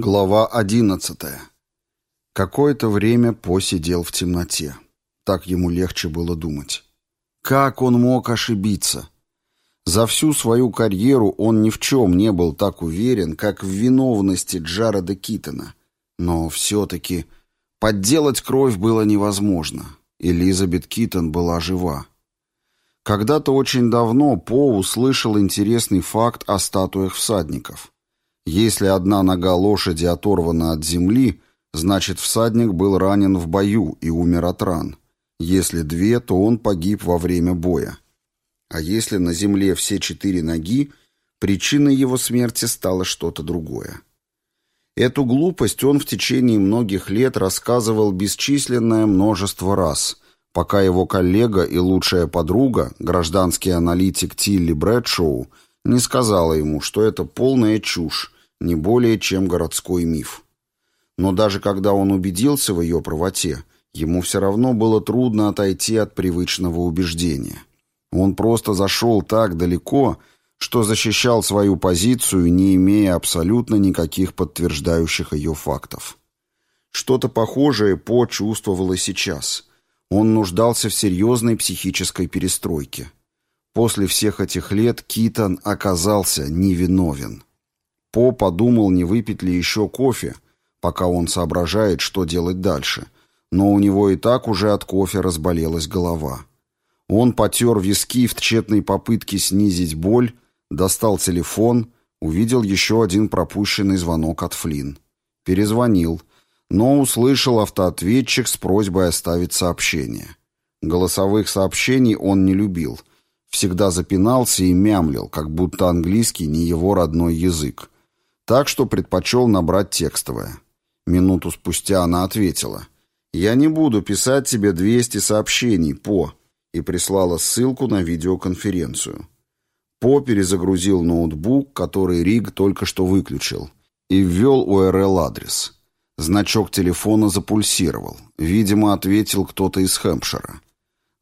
Глава одиннадцатая. Какое-то время По сидел в темноте. Так ему легче было думать. Как он мог ошибиться? За всю свою карьеру он ни в чем не был так уверен, как в виновности Джареда Китона. Но все-таки подделать кровь было невозможно. Элизабет Китон была жива. Когда-то очень давно По услышал интересный факт о статуях всадников – если одна нога лошади оторвана от земли, значит всадник был ранен в бою и умер от ран. Если две, то он погиб во время боя. А если на земле все четыре ноги, причиной его смерти стало что-то другое. Эту глупость он в течение многих лет рассказывал бесчисленное множество раз, пока его коллега и лучшая подруга, гражданский аналитик Тилли Брэдшоу, не сказала ему, что это полная чушь, не более чем городской миф. Но даже когда он убедился в ее правоте, ему все равно было трудно отойти от привычного убеждения. Он просто зашел так далеко, что защищал свою позицию, не имея абсолютно никаких подтверждающих ее фактов. Что-то похожее По чувствовал сейчас. Он нуждался в серьезной психической перестройке. После всех этих лет Китон оказался невиновен. По подумал, не выпить ли еще кофе, пока он соображает, что делать дальше. Но у него и так уже от кофе разболелась голова. Он потер виски в тщетной попытке снизить боль, достал телефон, увидел еще один пропущенный звонок от Флинн. Перезвонил, но услышал автоответчик с просьбой оставить сообщение. Голосовых сообщений он не любил. Всегда запинался и мямлил, как будто английский не его родной язык. Так что предпочел набрать текстовое. Минуту спустя она ответила. «Я не буду писать тебе 200 сообщений, По», и прислала ссылку на видеоконференцию. По перезагрузил ноутбук, который Риг только что выключил, и ввел URL-адрес. Значок телефона запульсировал. Видимо, ответил кто-то из Хэмпшира.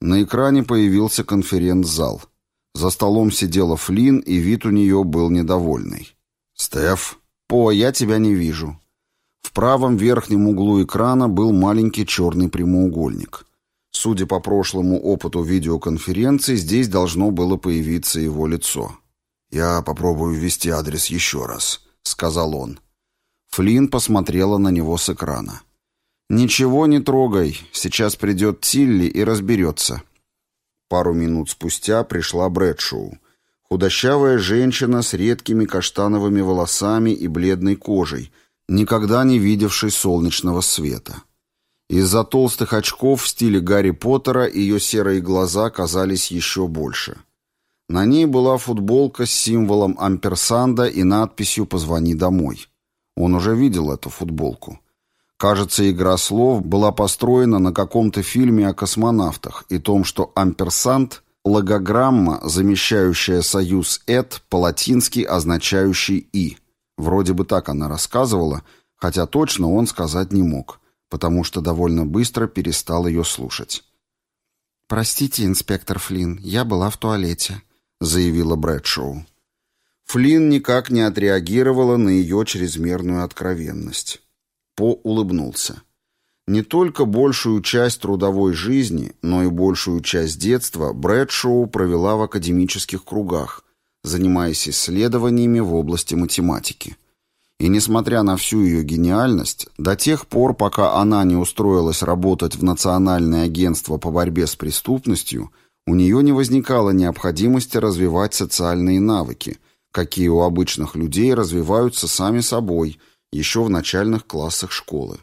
На экране появился конференц-зал. За столом сидела Флинн, и вид у нее был недовольный. «Стеф, по, я тебя не вижу». В правом верхнем углу экрана был маленький черный прямоугольник. Судя по прошлому опыту видеоконференции, здесь должно было появиться его лицо. «Я попробую ввести адрес еще раз», — сказал он. Флинн посмотрела на него с экрана. «Ничего не трогай, сейчас придет Тилли и разберется». Пару минут спустя пришла Брэдшоу. Худощавая женщина с редкими каштановыми волосами и бледной кожей, никогда не видевшей солнечного света. Из-за толстых очков в стиле Гарри Поттера ее серые глаза казались еще больше. На ней была футболка с символом амперсанда и надписью «Позвони домой». Он уже видел эту футболку. Кажется, игра слов была построена на каком-то фильме о космонавтах и том, что амперсанд Логограмма, замещающая союз «эт», по-латински означающий «и». Вроде бы так она рассказывала, хотя точно он сказать не мог, потому что довольно быстро перестал ее слушать. «Простите, инспектор Флинн, я была в туалете», — заявила Брэдшоу. Флинн никак не отреагировала на ее чрезмерную откровенность. По улыбнулся. Не только большую часть трудовой жизни, но и большую часть детства Брэдшоу провела в академических кругах, занимаясь исследованиями в области математики. И несмотря на всю ее гениальность, до тех пор, пока она не устроилась работать в Национальное агентство по борьбе с преступностью, у нее не возникало необходимости развивать социальные навыки, какие у обычных людей развиваются сами собой еще в начальных классах школы.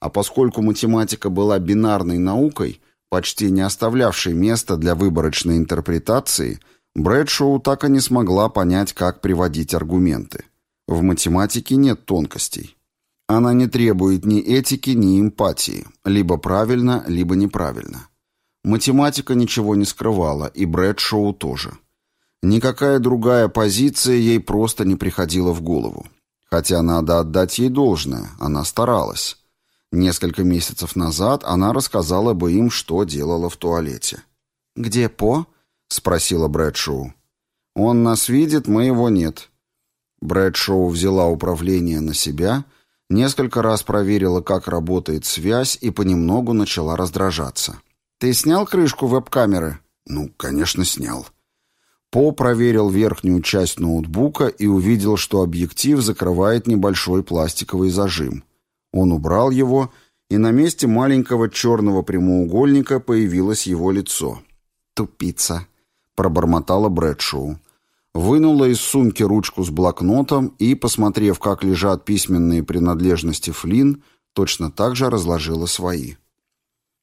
А поскольку математика была бинарной наукой, почти не оставлявшей места для выборочной интерпретации, Брэдшоу так и не смогла понять, как приводить аргументы. В математике нет тонкостей. Она не требует ни этики, ни эмпатии, либо правильно, либо неправильно. Математика ничего не скрывала, и Брэдшоу тоже. Никакая другая позиция ей просто не приходила в голову. Хотя надо отдать ей должное, она старалась. Несколько месяцев назад она рассказала бы им, что делала в туалете. «Где По?» — спросила Брэдшоу. «Он нас видит, мы его нет». Брэдшоу взяла управление на себя Несколько раз проверила, как работает связь, и понемногу начала раздражаться. «Ты снял крышку веб-камеры?» «Ну, конечно, снял». По проверил верхнюю часть ноутбука и увидел, что объектив закрывает небольшой пластиковый зажим. Он убрал его, и на месте маленького черного прямоугольника появилось его лицо. «Тупица», — пробормотала Брэдшоу. Вынула из сумки ручку с блокнотом и, посмотрев, как лежат письменные принадлежности Флин, точно так же разложила свои.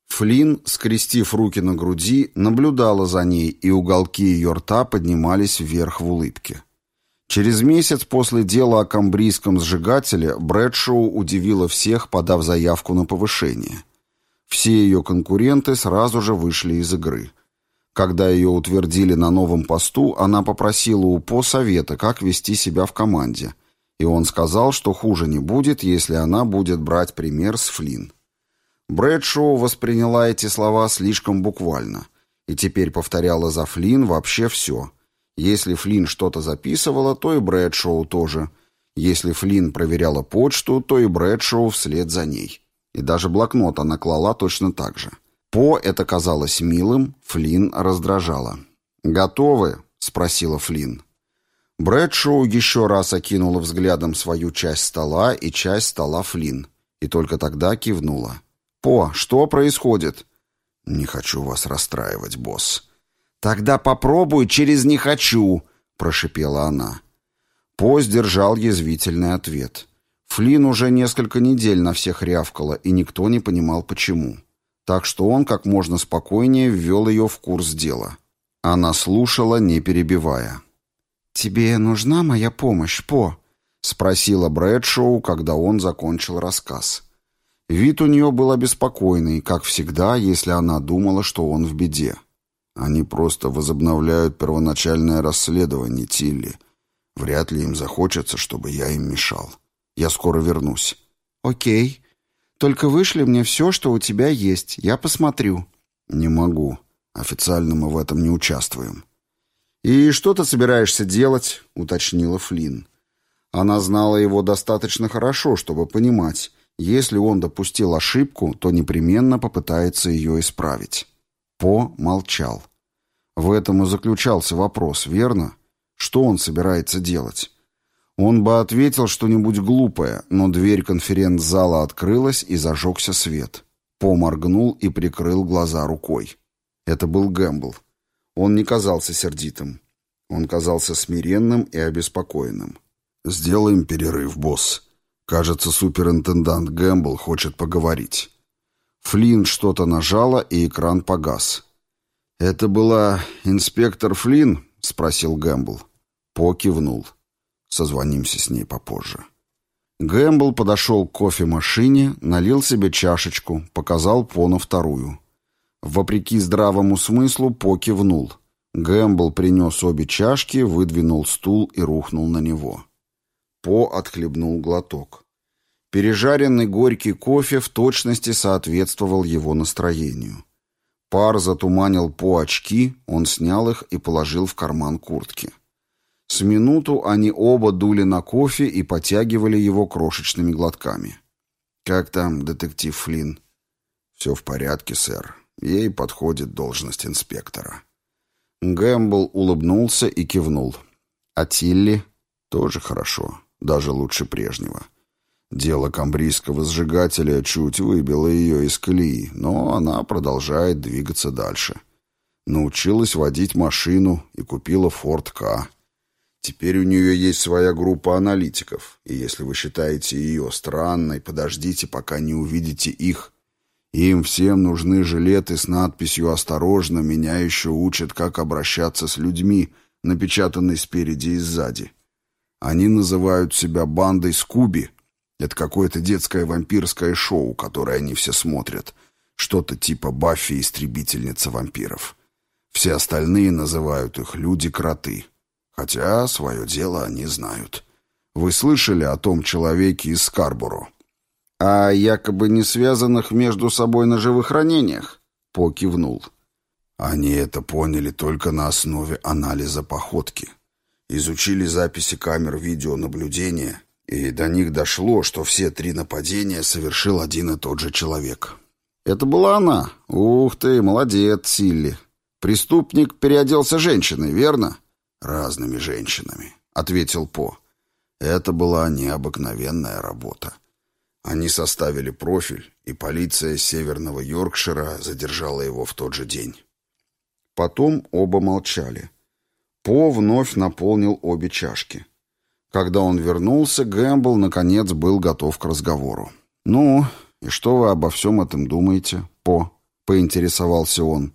Флин, скрестив руки на груди, наблюдала за ней, и уголки ее рта поднимались вверх в улыбке. Через месяц после дела о камбрийском сжигателе Брэдшоу удивила всех, подав заявку на повышение. Все ее конкуренты сразу же вышли из игры. Когда ее утвердили на новом посту, она попросила у По совета, как вести себя в команде, и он сказал, что хуже не будет, если она будет брать пример с Флинн. Брэдшоу восприняла эти слова слишком буквально и теперь повторяла за Флинн вообще все. Если Флинн что-то записывала, то и Брэдшоу тоже. Если Флинн проверяла почту, то и Брэдшоу вслед за ней. И даже блокнот она клала точно так же. По это казалось милым, Флинн раздражала. «Готовы?» — спросила Флинн. Брэдшоу еще раз окинула взглядом свою часть стола и часть стола Флинн, и только тогда кивнула. «По, что происходит?» «Не хочу вас расстраивать, босс». «Тогда попробуй через «не хочу», — прошипела она. По сдержал язвительный ответ. Флин уже несколько недель на всех рявкала, и никто не понимал, почему. Так что он как можно спокойнее ввел ее в курс дела. Она слушала, не перебивая. «Тебе нужна моя помощь, По?» — спросила Брэдшоу, когда он закончил рассказ. Вид у нее был обеспокоенный, как всегда, если она думала, что он в беде. Они просто возобновляют первоначальное расследование Тилли. Вряд ли им захочется, чтобы я им мешал. Я скоро вернусь. Окей. Только вышли мне все, что у тебя есть. Я посмотрю. Не могу. Официально мы в этом не участвуем. «И что ты собираешься делать?» — уточнила Флинн. Она знала его достаточно хорошо, чтобы понимать, если он допустил ошибку, то непременно попытается ее исправить. По молчал. В этом и заключался вопрос, верно? Что он собирается делать? Он бы ответил что-нибудь глупое, но дверь конференц-зала открылась и зажегся свет. По моргнул и прикрыл глаза рукой. Это был Гэмбл. Он не казался сердитым. Он казался смиренным и обеспокоенным. «Сделаем перерыв, босс», Кажется, суперинтендант Гэмбл хочет поговорить. Флинн что-то нажала, и экран погас. «Это была инспектор Флинн?» — спросил Гэмбл. По кивнул. Созвонимся с ней попозже. Гэмбл подошел к кофемашине, налил себе чашечку, показал По на вторую. Вопреки здравому смыслу По кивнул. Гэмбл принес обе чашки, выдвинул стул и рухнул на него. По отхлебнул глоток. Пережаренный горький кофе в точности соответствовал его настроению. Пар затуманил По очки, он снял их и положил в карман куртки. С минуту они оба дули на кофе и потягивали его крошечными глотками. «Как там, детектив Флинн?» «Все в порядке, сэр. Ей подходит должность инспектора». Гэмбл улыбнулся и кивнул. «А Тилли?» «Тоже хорошо даже лучше прежнего. Дело камбрийского сжигателя чуть выбило ее из колеи, но она продолжает двигаться дальше. Научилась водить машину и купила Форд К. Теперь у нее есть своя группа аналитиков, и если вы считаете ее странной, подождите, пока не увидите их. Им всем нужны жилеты с надписью «Осторожно, меня еще учат, как обращаться с людьми», напечатанной спереди и сзади. Они называют себя бандой Скуби. Это какое-то детское вампирское шоу, которое они все смотрят. Что-то типа Баффи Истребительница вампиров. Все остальные называют их люди-кроты. Хотя свое дело они знают. Вы слышали о том человеке из Скарборо? О якобы не связанных между собой ножевых ранениях? По кивнул. Они это поняли только на основе анализа походки изучили записи камер видеонаблюдения И до них дошло, что все три нападения совершил один и тот же человек. Это была она. Ух ты, молодец, Силли. Преступник переоделся женщиной, верно? Разными женщинами, ответил По. Это была необыкновенная работа. Они составили профиль, и полиция Северного Йоркшира задержала его в тот же день. Потом оба молчали. По вновь наполнил обе чашки. Когда он вернулся, Гэмбл, наконец, был готов к разговору. «Ну, и что вы обо всем этом думаете, По?» — поинтересовался он.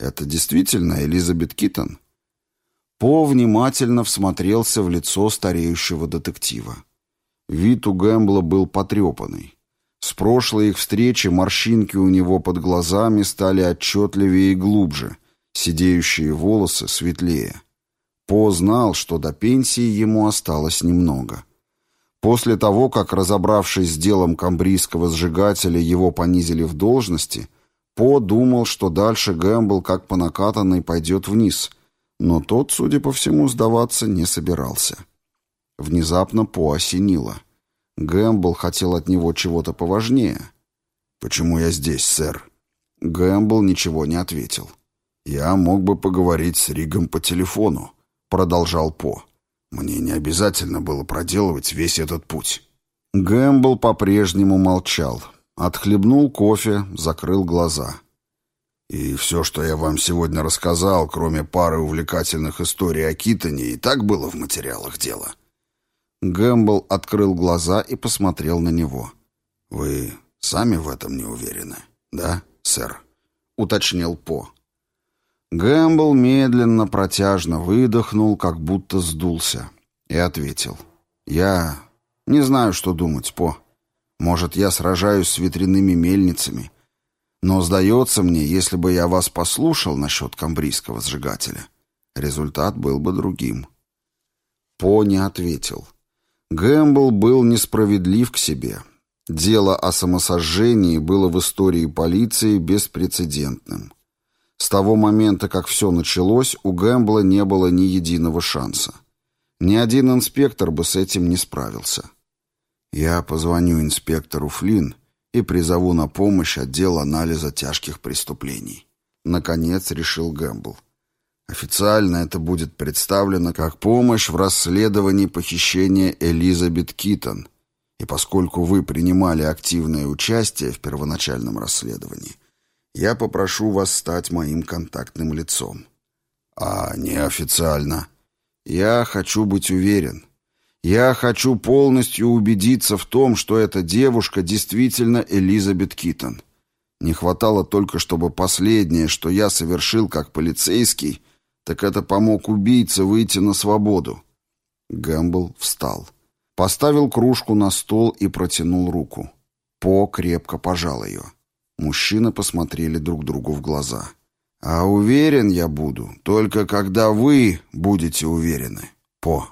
«Это действительно Элизабет Китон?» По внимательно всмотрелся в лицо стареющего детектива. Вид у Гэмбла был потрепанный. С прошлой их встречи морщинки у него под глазами стали отчетливее и глубже, сидеющие волосы светлее. По знал, что до пенсии ему осталось немного. После того, как, разобравшись с делом камбрийского сжигателя, его понизили в должности, По думал, что дальше Гэмбл как по накатанной пойдет вниз, но тот, судя по всему, сдаваться не собирался. Внезапно По осенило. Гэмбл хотел от него чего-то поважнее. «Почему я здесь, сэр?» Гэмбл ничего не ответил. «Я мог бы поговорить с Ригом по телефону», — продолжал По. «Мне не обязательно было проделывать весь этот путь». Гэмбл по-прежнему молчал. Отхлебнул кофе, закрыл глаза. «И все, что я вам сегодня рассказал, кроме пары увлекательных историй о Китоне, и так было в материалах дела». Гэмбл открыл глаза и посмотрел на него. «Вы сами в этом не уверены, да, сэр?» — уточнил По. Гэмбл медленно, протяжно выдохнул, как будто сдулся, и ответил. «Я не знаю, что думать, По. Может, я сражаюсь с ветряными мельницами, но, сдается мне, если бы я вас послушал насчет камбрийского сжигателя, результат был бы другим». По не ответил. Гэмбл был несправедлив к себе. Дело о самосожжении было в истории полиции беспрецедентным. С того момента, как все началось, у Гэмбла не было ни единого шанса. Ни один инспектор бы с этим не справился. Я позвоню инспектору Флинн и призову на помощь отдел анализа тяжких преступлений. Наконец решил Гэмбл. Официально это будет представлено как помощь в расследовании похищения Элизабет Китон. И поскольку вы принимали активное участие в первоначальном расследовании, я попрошу вас стать моим контактным лицом. А неофициально? Я хочу быть уверен. Я хочу полностью убедиться в том, что эта девушка действительно Элизабет Китон. Не хватало только, чтобы последнее, что я совершил как полицейский, так это помог убийце выйти на свободу. Гэмбл встал. Поставил кружку на стол и протянул руку. По крепко пожал ее. Мужчины посмотрели друг другу в глаза. «А уверен я буду, только когда вы будете уверены, По».